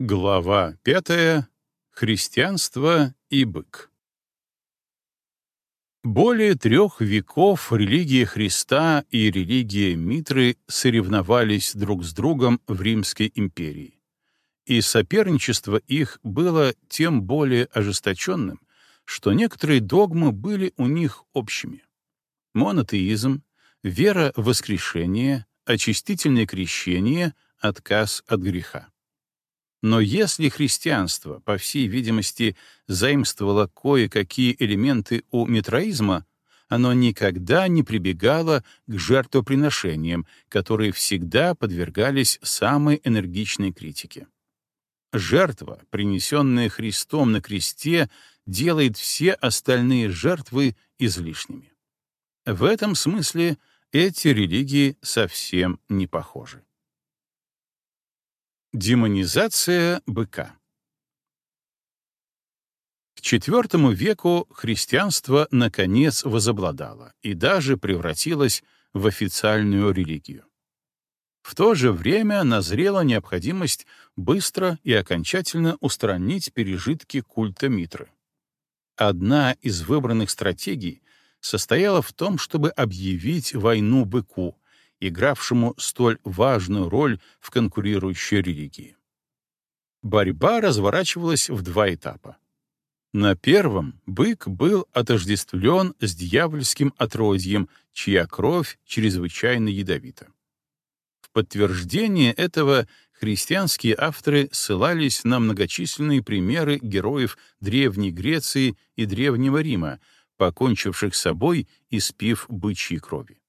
Глава пятая. Христианство и бык. Более трех веков религия Христа и религия Митры соревновались друг с другом в Римской империи. И соперничество их было тем более ожесточенным, что некоторые догмы были у них общими. Монотеизм, вера в воскрешение, очистительное крещение, отказ от греха. Но если христианство, по всей видимости, заимствовало кое-какие элементы у митроизма, оно никогда не прибегало к жертвоприношениям, которые всегда подвергались самой энергичной критике. Жертва, принесенная Христом на кресте, делает все остальные жертвы излишними. В этом смысле эти религии совсем не похожи. Демонизация быка К IV веку христианство наконец возобладало и даже превратилось в официальную религию. В то же время назрела необходимость быстро и окончательно устранить пережитки культа Митры. Одна из выбранных стратегий состояла в том, чтобы объявить войну быку, игравшему столь важную роль в конкурирующей религии. Борьба разворачивалась в два этапа. На первом бык был отождествлен с дьявольским отродьем, чья кровь чрезвычайно ядовита. В подтверждение этого христианские авторы ссылались на многочисленные примеры героев Древней Греции и Древнего Рима, покончивших с собой, испив бычьей крови.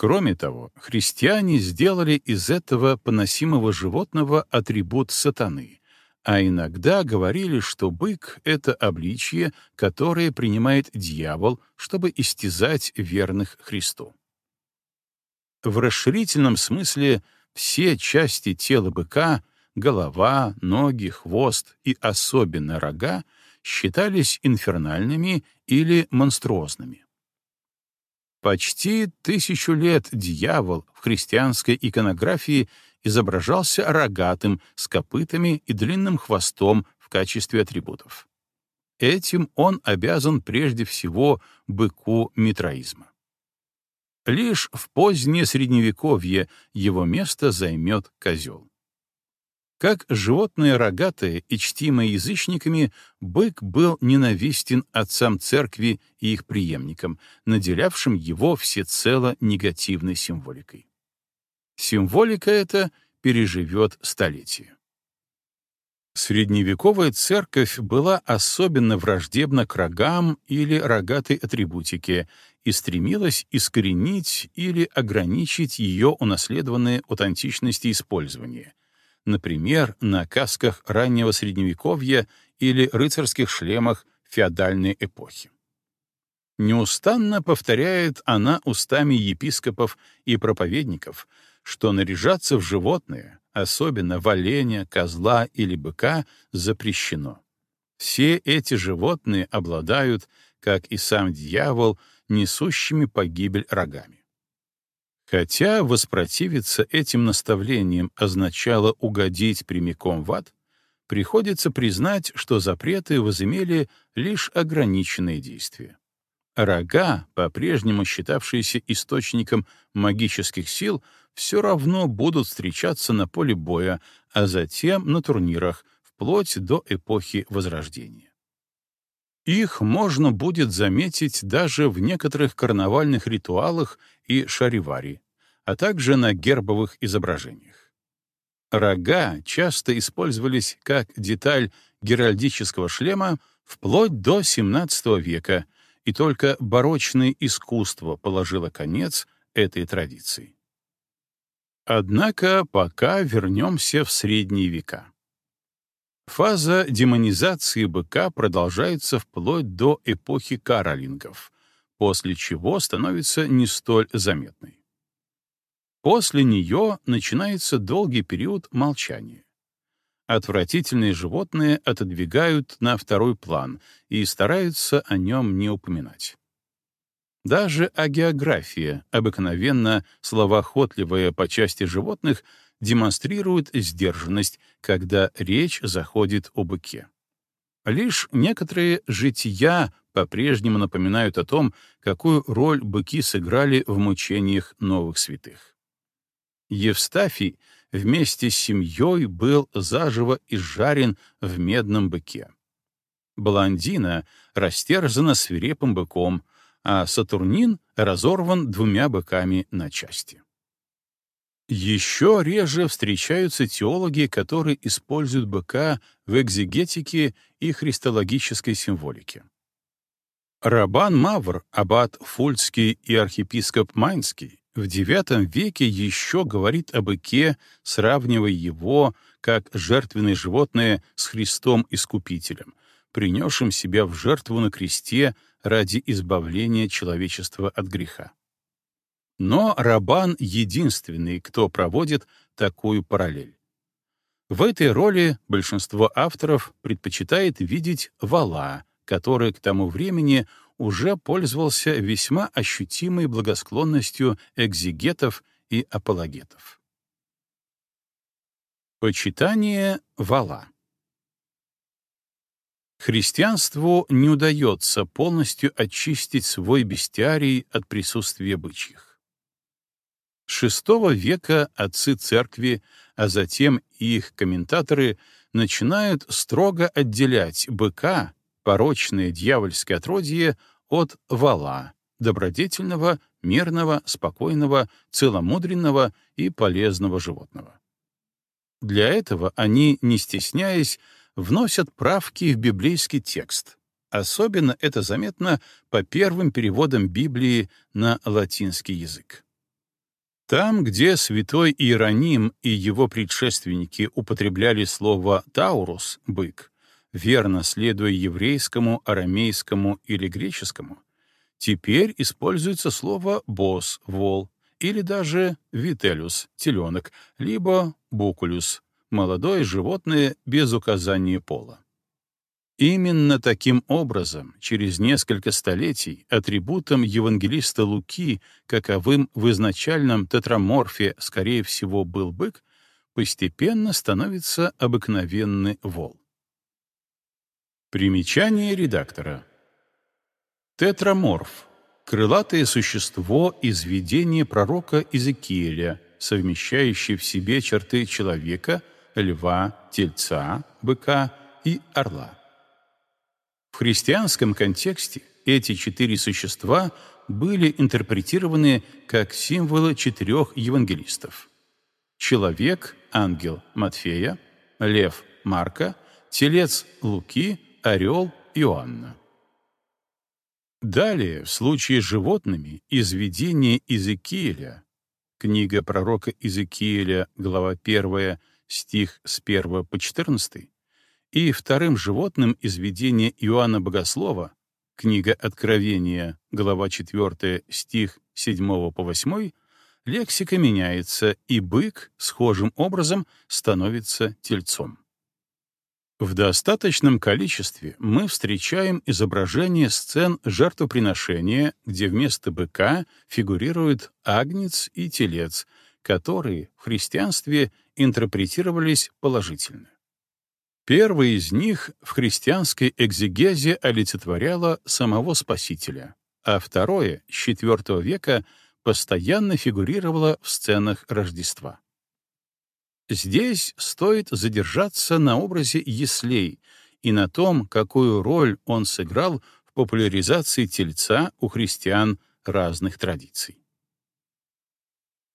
Кроме того, христиане сделали из этого поносимого животного атрибут сатаны, а иногда говорили, что бык — это обличье, которое принимает дьявол, чтобы истязать верных Христу. В расширительном смысле все части тела быка — голова, ноги, хвост и особенно рога — считались инфернальными или монструозными. Почти тысячу лет дьявол в христианской иконографии изображался рогатым, с копытами и длинным хвостом в качестве атрибутов. Этим он обязан прежде всего быку митроизма. Лишь в позднее Средневековье его место займет козел. Как животное рогатое и чтимое язычниками, бык был ненавистен отцам церкви и их преемникам, наделявшим его всецело негативной символикой. Символика эта переживет столетия. Средневековая церковь была особенно враждебна к рогам или рогатой атрибутике и стремилась искоренить или ограничить ее унаследованное от античности использование, например, на касках раннего Средневековья или рыцарских шлемах феодальной эпохи. Неустанно повторяет она устами епископов и проповедников, что наряжаться в животное, особенно в оленя, козла или быка, запрещено. Все эти животные обладают, как и сам дьявол, несущими погибель рогами. Хотя воспротивиться этим наставлениям означало угодить прямиком в ад, приходится признать, что запреты возымели лишь ограниченные действия. Рога, по-прежнему считавшиеся источником магических сил, все равно будут встречаться на поле боя, а затем на турнирах, вплоть до эпохи Возрождения. Их можно будет заметить даже в некоторых карнавальных ритуалах и шаривари, а также на гербовых изображениях. Рога часто использовались как деталь геральдического шлема вплоть до XVII века, и только барочное искусство положило конец этой традиции. Однако пока вернемся в средние века. Фаза демонизации быка продолжается вплоть до эпохи каролингов, после чего становится не столь заметной. После нее начинается долгий период молчания. Отвратительные животные отодвигают на второй план и стараются о нем не упоминать. Даже агеография, обыкновенно словоохотливая по части животных, демонстрирует сдержанность, когда речь заходит о быке. Лишь некоторые жития по-прежнему напоминают о том, какую роль быки сыграли в мучениях новых святых. Евстафий вместе с семьей был заживо изжарен в медном быке. Блондина растерзана свирепым быком, а Сатурнин разорван двумя быками на части. Еще реже встречаются теологи, которые используют быка в экзегетике и христологической символике. Рабан Мавр, аббат Фульцкий и архиепископ Майнский в IX веке еще говорит о быке, сравнивая его как жертвенное животное с Христом-искупителем, принесшим себя в жертву на кресте ради избавления человечества от греха. Но Рабан — единственный, кто проводит такую параллель. В этой роли большинство авторов предпочитает видеть вала, который к тому времени уже пользовался весьма ощутимой благосклонностью экзегетов и апологетов. Почитание вала Христианству не удается полностью очистить свой бестиарий от присутствия бычьих. VI века отцы церкви, а затем их комментаторы начинают строго отделять быка, порочное дьявольское отродье, от вала, добродетельного, мирного, спокойного, целомудренного и полезного животного. Для этого они, не стесняясь, вносят правки в библейский текст. Особенно это заметно по первым переводам Библии на латинский язык. Там, где святой Иероним и его предшественники употребляли слово «таурус» — «бык», верно следуя еврейскому, арамейскому или греческому, теперь используется слово «босс» — «вол», или даже «вителюс» — «теленок», либо «букулюс» — молодое животное без указания пола. Именно таким образом, через несколько столетий, атрибутом евангелиста Луки, каковым в изначальном тетраморфе, скорее всего, был бык, постепенно становится обыкновенный вол. Примечание редактора. Тетраморф — крылатое существо из видения пророка Иезекииля, совмещающее в себе черты человека, льва, тельца, быка и орла. В христианском контексте эти четыре существа были интерпретированы как символы четырех евангелистов. Человек — ангел Матфея, лев — Марка, телец — Луки, орел — Иоанна. Далее, в случае с животными, из видения Иезекииля, книга пророка Иезекииля, глава 1, стих с 1 по 14, и вторым животным из видения Иоанна Богослова, книга Откровения, глава 4, стих 7 по 8, лексика меняется, и бык схожим образом становится тельцом. В достаточном количестве мы встречаем изображение сцен жертвоприношения, где вместо быка фигурируют агнец и телец, которые в христианстве интерпретировались положительно. Первое из них в христианской экзегезе олицетворяло самого Спасителя, а второе, с IV века, постоянно фигурировало в сценах Рождества. Здесь стоит задержаться на образе Еслей и на том, какую роль он сыграл в популяризации тельца у христиан разных традиций.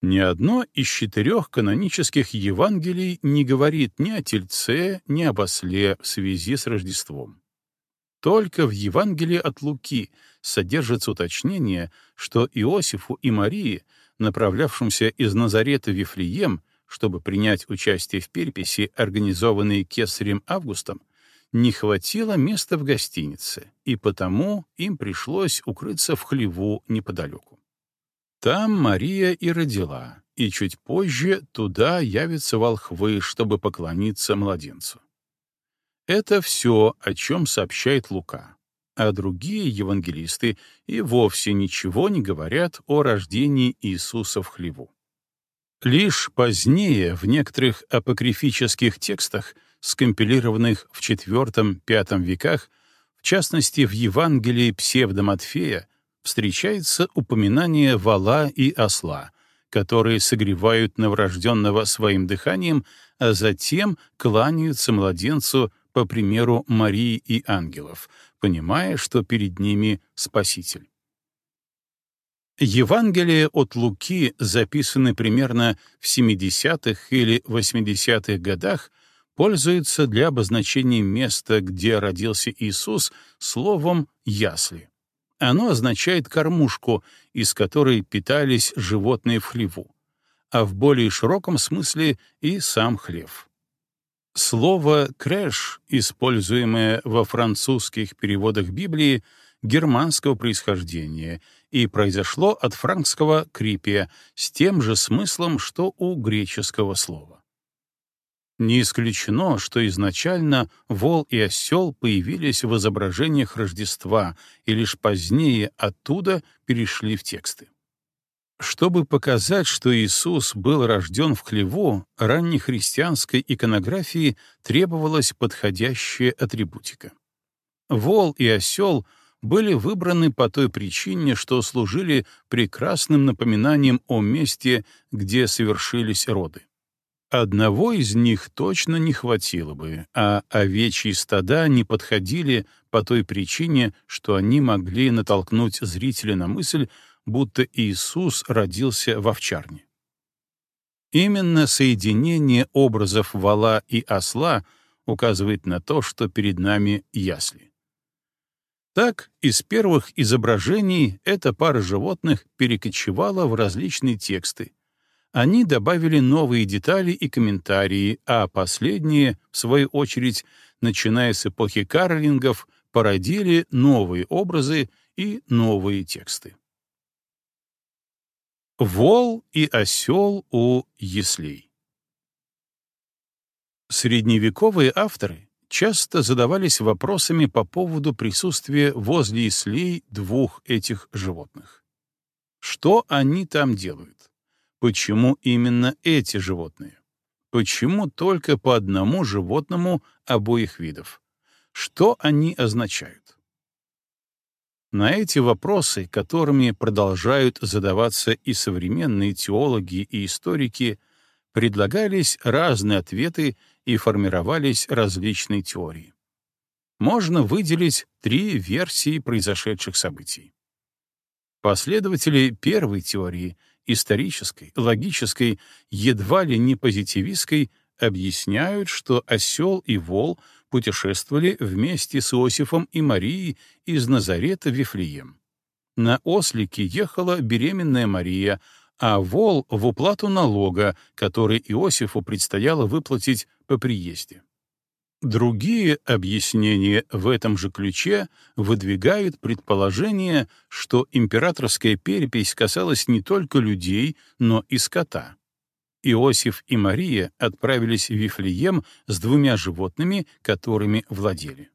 Ни одно из четырех канонических Евангелий не говорит ни о Тельце, ни об осле в связи с Рождеством. Только в Евангелии от Луки содержится уточнение, что Иосифу и Марии, направлявшимся из Назарета в Вифлеем, чтобы принять участие в переписи, организованной Кесарем Августом, не хватило места в гостинице, и потому им пришлось укрыться в хлеву неподалеку. Там Мария и родила, и чуть позже туда явятся волхвы, чтобы поклониться младенцу. Это все, о чем сообщает Лука, а другие евангелисты и вовсе ничего не говорят о рождении Иисуса в хлеву. Лишь позднее в некоторых апокрифических текстах, скомпилированных в IV-V веках, в частности в Евангелии псевдоматфея, встречается упоминание вала и осла, которые согревают новорожденного своим дыханием, а затем кланяются младенцу по примеру Марии и ангелов, понимая, что перед ними Спаситель. Евангелия от Луки записаны примерно в 70-х или 80-х годах, пользуются для обозначения места, где родился Иисус, словом «ясли». Оно означает кормушку, из которой питались животные в хлеву, а в более широком смысле и сам хлев. Слово «крэш», используемое во французских переводах Библии, германского происхождения и произошло от франкского «крипия» с тем же смыслом, что у греческого слова. Не исключено, что изначально вол и осел появились в изображениях Рождества и лишь позднее оттуда перешли в тексты. Чтобы показать, что Иисус был рожден в хлеву, раннехристианской иконографии требовалась подходящая атрибутика. Вол и осел были выбраны по той причине, что служили прекрасным напоминанием о месте, где совершились роды. Одного из них точно не хватило бы, а овечьи стада не подходили по той причине, что они могли натолкнуть зрителя на мысль, будто Иисус родился в овчарне. Именно соединение образов вала и осла указывает на то, что перед нами ясли. Так, из первых изображений эта пара животных перекочевала в различные тексты, они добавили новые детали и комментарии, а последние, в свою очередь, начиная с эпохи карлингов, породили новые образы и новые тексты. Вол и осел у яслей Средневековые авторы часто задавались вопросами по поводу присутствия возле яслей двух этих животных. Что они там делают? Почему именно эти животные? Почему только по одному животному обоих видов? Что они означают? На эти вопросы, которыми продолжают задаваться и современные теологи и историки, предлагались разные ответы и формировались различные теории. Можно выделить три версии произошедших событий. Последователи первой теории исторической, логической, едва ли не позитивистской, объясняют, что осел и вол путешествовали вместе с Иосифом и Марией из Назарета в Вифлеем. На ослике ехала беременная Мария, а вол — в уплату налога, который Иосифу предстояло выплатить по приезде. Другие объяснения в этом же ключе выдвигают предположение, что императорская перепись касалась не только людей, но и скота. Иосиф и Мария отправились в Вифлеем с двумя животными, которыми владели.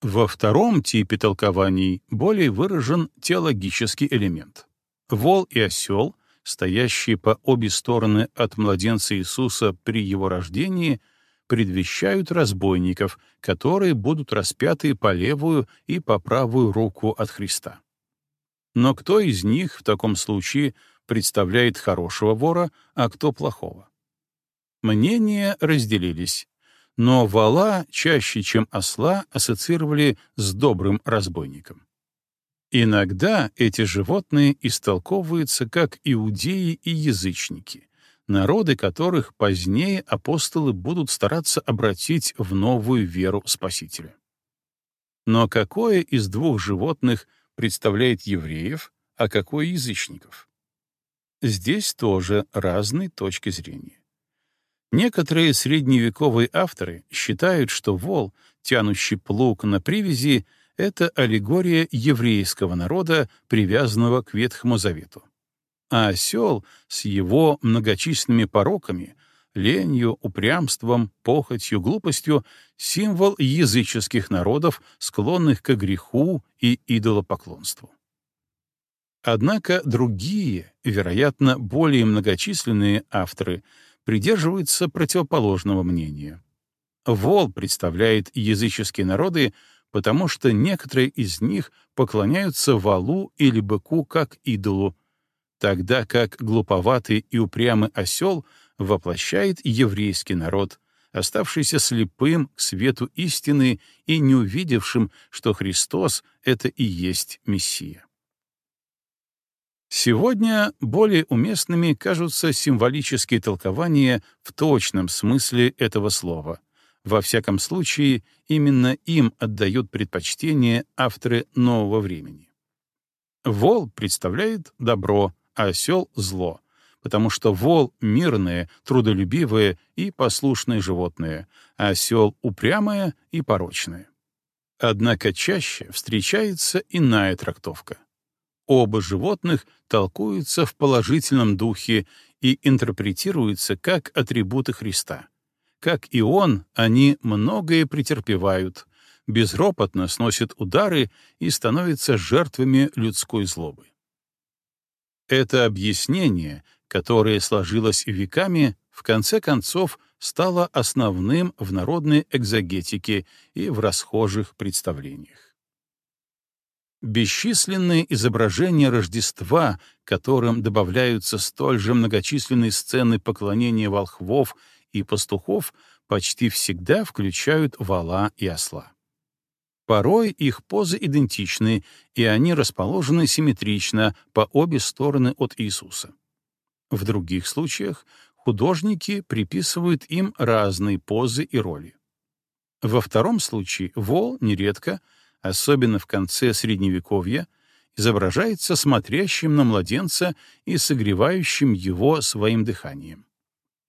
Во втором типе толкований более выражен теологический элемент. Вол и осел, стоящие по обе стороны от младенца Иисуса при его рождении — предвещают разбойников, которые будут распяты по левую и по правую руку от Христа. Но кто из них в таком случае представляет хорошего вора, а кто плохого? Мнения разделились, но вала чаще, чем осла, ассоциировали с добрым разбойником. Иногда эти животные истолковываются как иудеи и язычники, народы которых позднее апостолы будут стараться обратить в новую веру Спасителя. Но какое из двух животных представляет евреев, а какое язычников? Здесь тоже разные точки зрения. Некоторые средневековые авторы считают, что вол, тянущий плуг на привязи, — это аллегория еврейского народа, привязанного к Ветхому Завету а осел с его многочисленными пороками, ленью, упрямством, похотью, глупостью — символ языческих народов, склонных к греху и идолопоклонству. Однако другие, вероятно, более многочисленные авторы придерживаются противоположного мнения. Вол представляет языческие народы, потому что некоторые из них поклоняются валу или быку как идолу, тогда как глуповатый и упрямый осел воплощает еврейский народ, оставшийся слепым к свету истины и не увидевшим, что Христос — это и есть Мессия. Сегодня более уместными кажутся символические толкования в точном смысле этого слова. Во всяком случае, именно им отдают предпочтение авторы нового времени. Вол представляет добро, а осел — зло, потому что вол — мирное, трудолюбивое и послушное животное, а осел — упрямое и порочное. Однако чаще встречается иная трактовка. Оба животных толкуются в положительном духе и интерпретируются как атрибуты Христа. Как и Он, они многое претерпевают, безропотно сносят удары и становятся жертвами людской злобы. Это объяснение, которое сложилось веками, в конце концов стало основным в народной экзогетике и в расхожих представлениях. Бесчисленные изображения Рождества, которым добавляются столь же многочисленные сцены поклонения волхвов и пастухов, почти всегда включают вала и осла. Порой их позы идентичны, и они расположены симметрично по обе стороны от Иисуса. В других случаях художники приписывают им разные позы и роли. Во втором случае вол нередко — особенно в конце Средневековья, изображается смотрящим на младенца и согревающим его своим дыханием,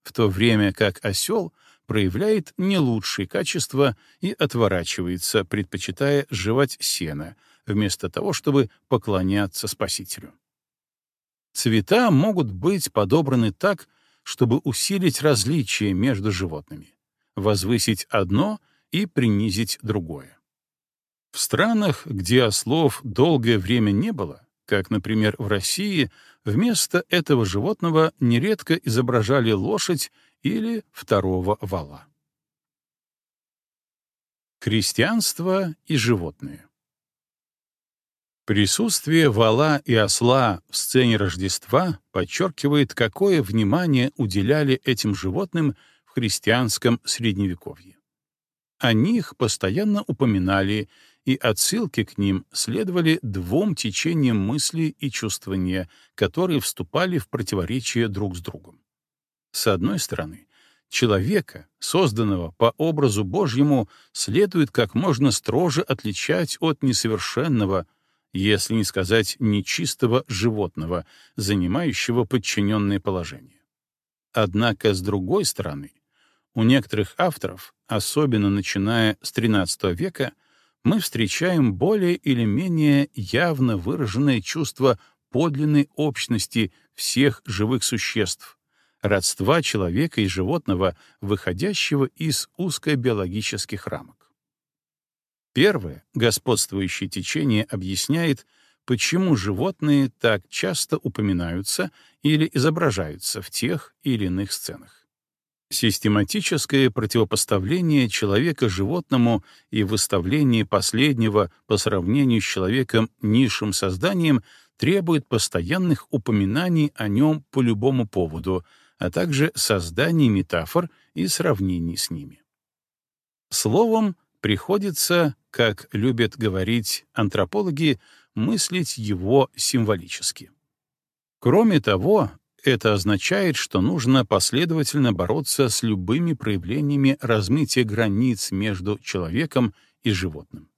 в то время как осел проявляет не лучшие качества и отворачивается, предпочитая жевать сено, вместо того, чтобы поклоняться Спасителю. Цвета могут быть подобраны так, чтобы усилить различия между животными, возвысить одно и принизить другое. В странах, где ослов долгое время не было, как, например, в России, вместо этого животного нередко изображали лошадь или второго вала. Христианство и животные Присутствие вала и осла в сцене Рождества подчеркивает, какое внимание уделяли этим животным в христианском Средневековье. О них постоянно упоминали и отсылки к ним следовали двум течениям мысли и чувствования, которые вступали в противоречие друг с другом. С одной стороны, человека, созданного по образу Божьему, следует как можно строже отличать от несовершенного, если не сказать нечистого животного, занимающего подчиненное положение. Однако, с другой стороны, у некоторых авторов, особенно начиная с XIII века, мы встречаем более или менее явно выраженное чувство подлинной общности всех живых существ, родства человека и животного, выходящего из узкобиологических рамок. Первое, господствующее течение объясняет, почему животные так часто упоминаются или изображаются в тех или иных сценах. Систематическое противопоставление человека животному и выставление последнего по сравнению с человеком низшим созданием требует постоянных упоминаний о нем по любому поводу, а также создания метафор и сравнений с ними. Словом, приходится, как любят говорить антропологи, мыслить его символически. Кроме того, это означает, что нужно последовательно бороться с любыми проявлениями размытия границ между человеком и животным.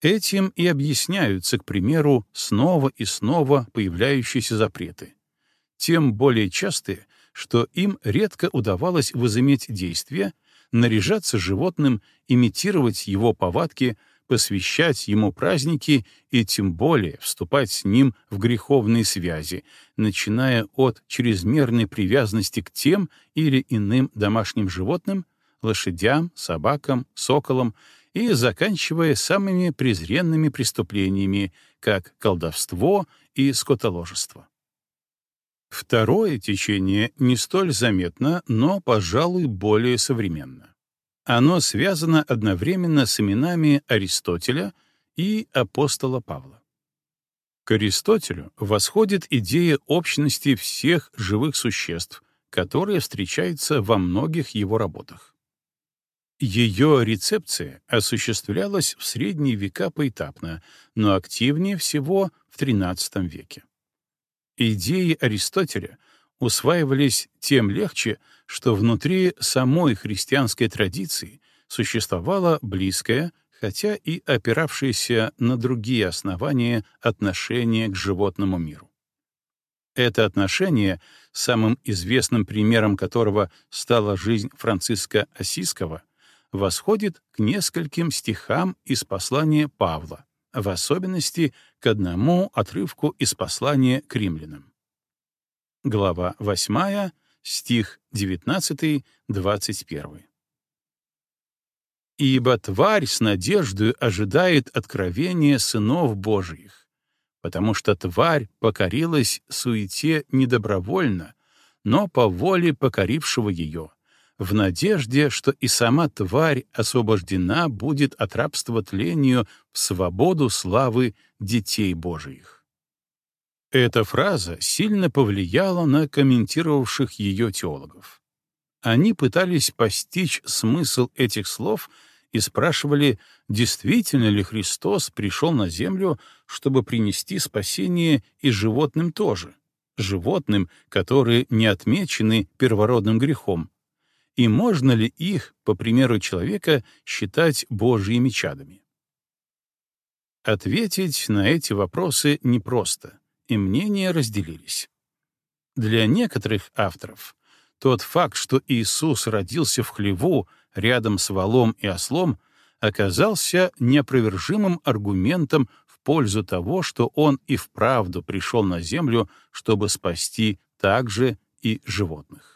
Этим и объясняются, к примеру, снова и снова появляющиеся запреты. Тем более частые, что им редко удавалось возыметь действие, наряжаться животным, имитировать его повадки, посвящать ему праздники и тем более вступать с ним в греховные связи, начиная от чрезмерной привязанности к тем или иным домашним животным, лошадям, собакам, соколам и заканчивая самыми презренными преступлениями, как колдовство и скотоложество. Второе течение не столь заметно, но, пожалуй, более современно. Оно связано одновременно с именами Аристотеля и апостола Павла. К Аристотелю восходит идея общности всех живых существ, которая встречается во многих его работах. Ее рецепция осуществлялась в средние века поэтапно, но активнее всего в XIII веке. Идеи Аристотеля усваивались тем легче, что внутри самой христианской традиции существовало близкое, хотя и опиравшееся на другие основания отношение к животному миру. Это отношение, самым известным примером которого стала жизнь Франциска Осиского, восходит к нескольким стихам из послания Павла, в особенности к одному отрывку из послания к римлянам. Глава 8, стих 19-21. «Ибо тварь с надеждой ожидает откровения сынов Божиих, потому что тварь покорилась суете недобровольно, но по воле покорившего ее, в надежде, что и сама тварь освобождена будет от рабства тлению в свободу славы детей Божиих. Эта фраза сильно повлияла на комментировавших ее теологов. Они пытались постичь смысл этих слов и спрашивали, действительно ли Христос пришел на землю, чтобы принести спасение и животным тоже, животным, которые не отмечены первородным грехом, и можно ли их, по примеру человека, считать божьими чадами? Ответить на эти вопросы непросто, и мнения разделились. Для некоторых авторов тот факт, что Иисус родился в хлеву рядом с валом и ослом, оказался неопровержимым аргументом в пользу того, что он и вправду пришел на землю, чтобы спасти также и животных.